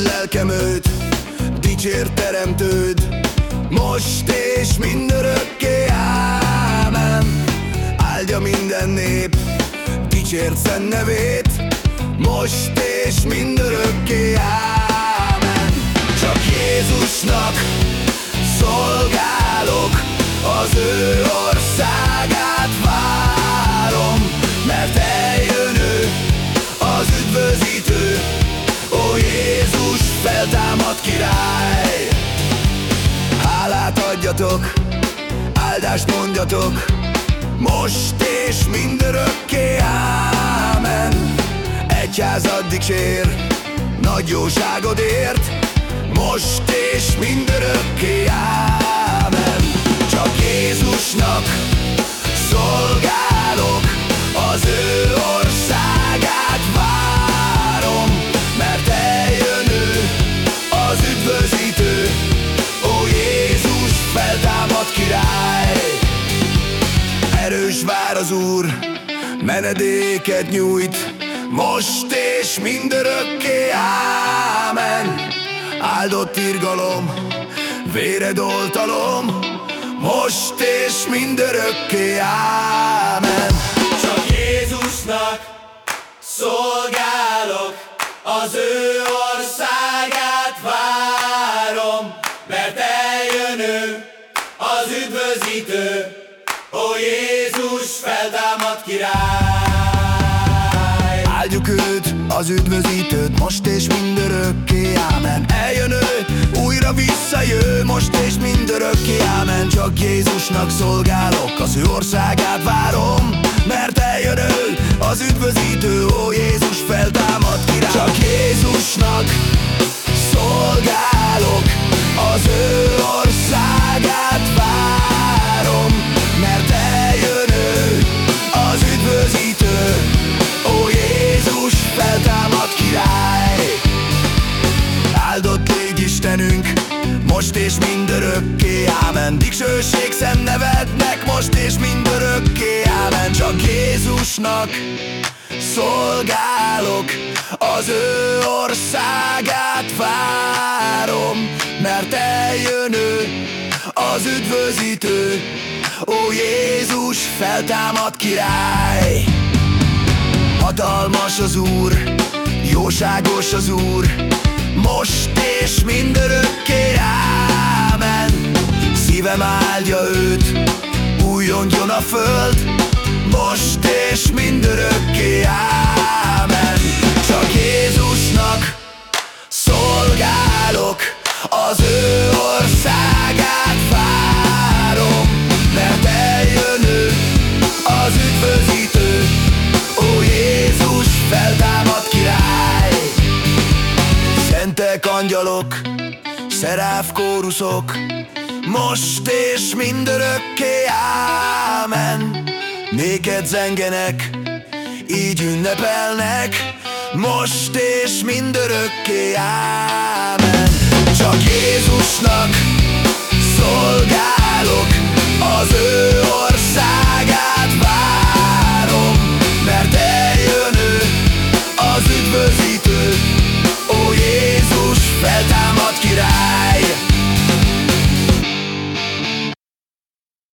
Áldjad lelkem őt, teremtőd, most és mindörökké, ámen. Áldja minden nép, dicsért szent nevét, most és mindörökké, ámen. Csak Jézusnak Hálát adjatok, áldást mondjatok, most és mindörökké, ámen. Egyházad dicsér, nagy jóságodért, most és mindörökké, ámen. Csak Jézusnak Úr, menedéket nyújt, most és mindörökké, ámen. Áldott irgalom, véred oltalom, most és mindörökké, ámen. Csak Jézusnak szolgálok, az ő országát várom, mert eljön ő, az üdvözítő, ó Jézus feltámad Áldjuk őt, az üdvözítőt, most és mindörökké, ámen. Eljön ő, újra visszajő, most és mindörökké, ámen. Csak Jézusnak szolgálok, az ő országát várom Mert eljön ő, az üdvözítő, ó Jézus feltámad király. Csak Jézusnak most és mindörökké, ámen. Dicsőség szent most és mindörökké, ámen. Csak Jézusnak szolgálok, az ő országát várom Mert eljön ő, az üdvözítő, ó Jézus feltámad király. Hatalmas az Úr, jóságos az Úr, most és mindörökké, ámen. Szívem áldja őt, újongjon a föld, most és mindörökké, ámen. Csak Jézusnak szolgálok, az ő országát várom, mert eljön ő, az üdvözítő, angyalok, szeráf kóruszok, most és mindörökké, ámen. Néked zengenek, így ünnepelnek, most és mindörökké, ámen. Csak Jézusnak